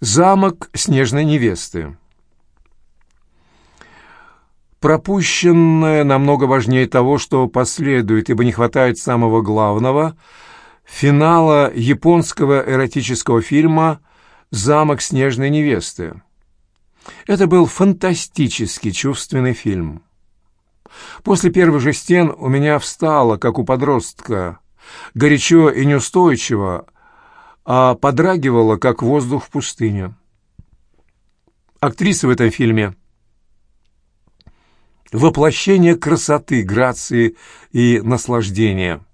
Замок снежной невесты. Пропущенное намного важнее того, что последует, ибо не хватает самого главного — финала японского эротического фильма «Замок снежной невесты». Это был фантастически чувственный фильм. После первых же стен у меня встало, как у подростка, горячо и неустойчиво, а подрагивало, как воздух в пустыне. Актриса в этом фильме — воплощение красоты, грации и наслаждения.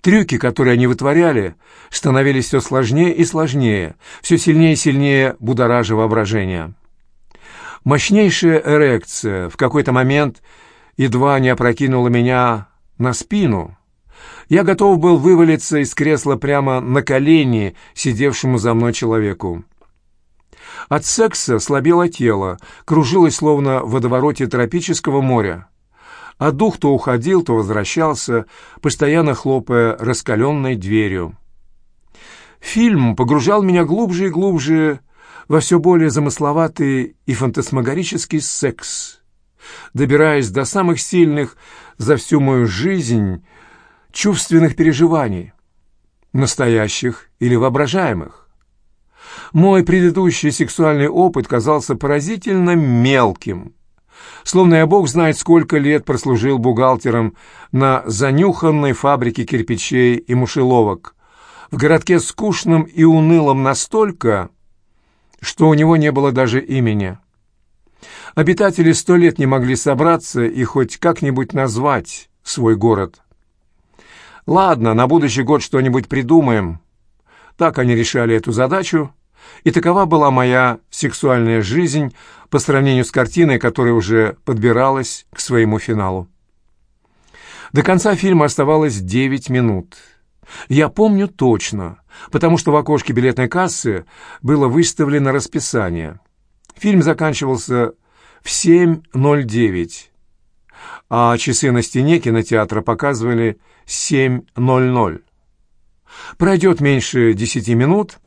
Трюки, которые они вытворяли, становились все сложнее и сложнее, все сильнее и сильнее будоража воображение. Мощнейшая эрекция в какой-то момент едва не опрокинула меня на спину — я готов был вывалиться из кресла прямо на колени сидевшему за мной человеку. От секса слабело тело, кружилось словно в водовороте тропического моря. А дух то уходил, то возвращался, постоянно хлопая раскаленной дверью. Фильм погружал меня глубже и глубже во все более замысловатый и фантасмагорический секс, добираясь до самых сильных за всю мою жизнь чувственных переживаний, настоящих или воображаемых. Мой предыдущий сексуальный опыт казался поразительно мелким, словно я бог знает сколько лет прослужил бухгалтером на занюханной фабрике кирпичей и мушеловок, в городке скучном и унылом настолько, что у него не было даже имени. Обитатели сто лет не могли собраться и хоть как-нибудь назвать свой город. Ладно, на будущий год что-нибудь придумаем. Так они решали эту задачу, и такова была моя сексуальная жизнь по сравнению с картиной, которая уже подбиралась к своему финалу. До конца фильма оставалось девять минут. Я помню точно, потому что в окошке билетной кассы было выставлено расписание. Фильм заканчивался в 7.09, а часы на стене кинотеатра показывали 7.00. Пройдет меньше десяти минут,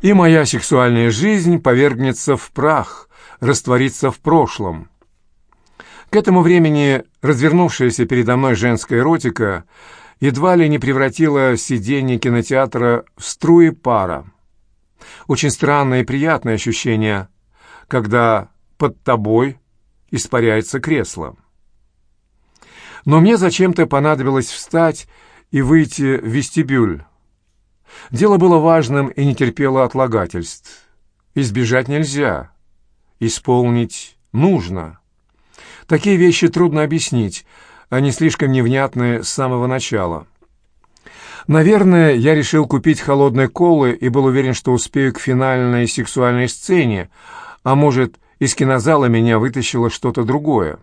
и моя сексуальная жизнь повергнется в прах, растворится в прошлом. К этому времени развернувшаяся передо мной женская эротика едва ли не превратила сиденье кинотеатра в струи пара. Очень странное и приятное ощущение, когда под тобой испаряется кресло но мне зачем-то понадобилось встать и выйти в вестибюль. Дело было важным и не терпело отлагательств. Избежать нельзя. Исполнить нужно. Такие вещи трудно объяснить, они слишком невнятны с самого начала. Наверное, я решил купить холодной колы и был уверен, что успею к финальной сексуальной сцене, а может, из кинозала меня вытащило что-то другое.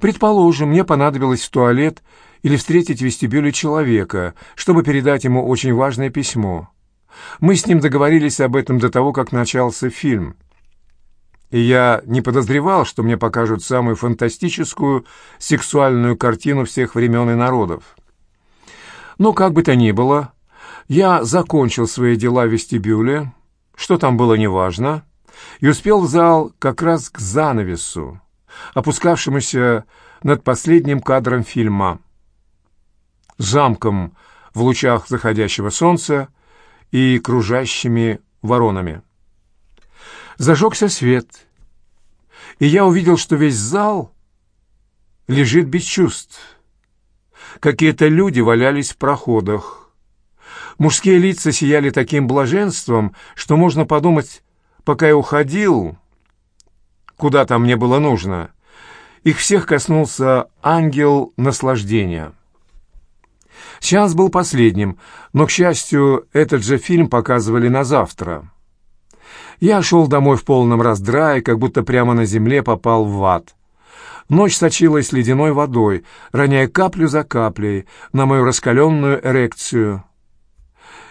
Предположим, мне понадобилось в туалет или встретить в вестибюле человека, чтобы передать ему очень важное письмо. Мы с ним договорились об этом до того, как начался фильм. И я не подозревал, что мне покажут самую фантастическую сексуальную картину всех времен и народов. Но как бы то ни было, я закончил свои дела в вестибюле, что там было неважно, и успел в зал как раз к занавесу опускавшемуся над последним кадром фильма, замком в лучах заходящего солнца и кружащими воронами. Зажегся свет, и я увидел, что весь зал лежит без чувств. Какие-то люди валялись в проходах. Мужские лица сияли таким блаженством, что можно подумать, пока я уходил, куда там мне было нужно. Их всех коснулся ангел наслаждения. Сеанс был последним, но, к счастью, этот же фильм показывали на завтра. Я шел домой в полном раздрае, как будто прямо на земле попал в ад. Ночь сочилась ледяной водой, роняя каплю за каплей на мою раскаленную эрекцию.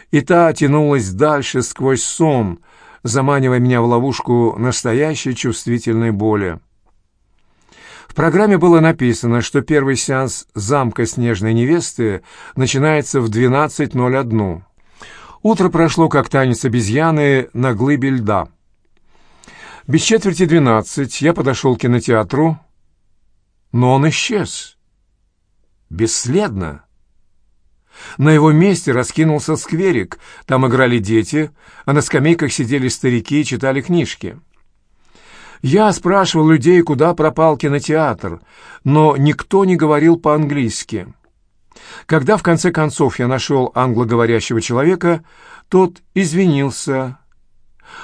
И та тянулась дальше сквозь сон, заманивая меня в ловушку настоящей чувствительной боли. В программе было написано, что первый сеанс «Замка снежной невесты» начинается в 12.01. Утро прошло, как танец обезьяны на глыбе льда. Без четверти двенадцать я подошел к кинотеатру, но он исчез. Бесследно. На его месте раскинулся скверик. Там играли дети, а на скамейках сидели старики и читали книжки. Я спрашивал людей, куда пропал кинотеатр, но никто не говорил по-английски. Когда в конце концов я нашел англоговорящего человека, тот извинился.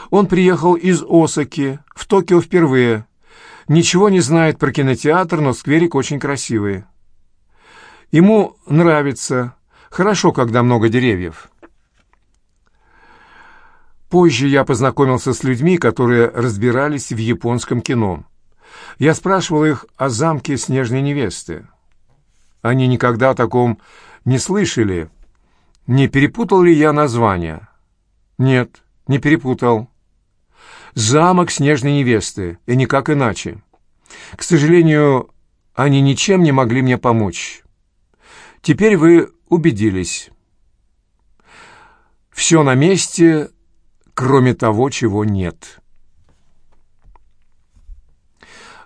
Он приехал из Осаки, в Токио впервые. Ничего не знает про кинотеатр, но скверик очень красивый. Ему нравится. Хорошо, когда много деревьев. Позже я познакомился с людьми, которые разбирались в японском кино. Я спрашивал их о замке Снежной невесты. Они никогда о таком не слышали. Не перепутал ли я название? Нет, не перепутал. Замок Снежной невесты, и никак иначе. К сожалению, они ничем не могли мне помочь. Теперь вы убедились. Все на месте, кроме того, чего нет».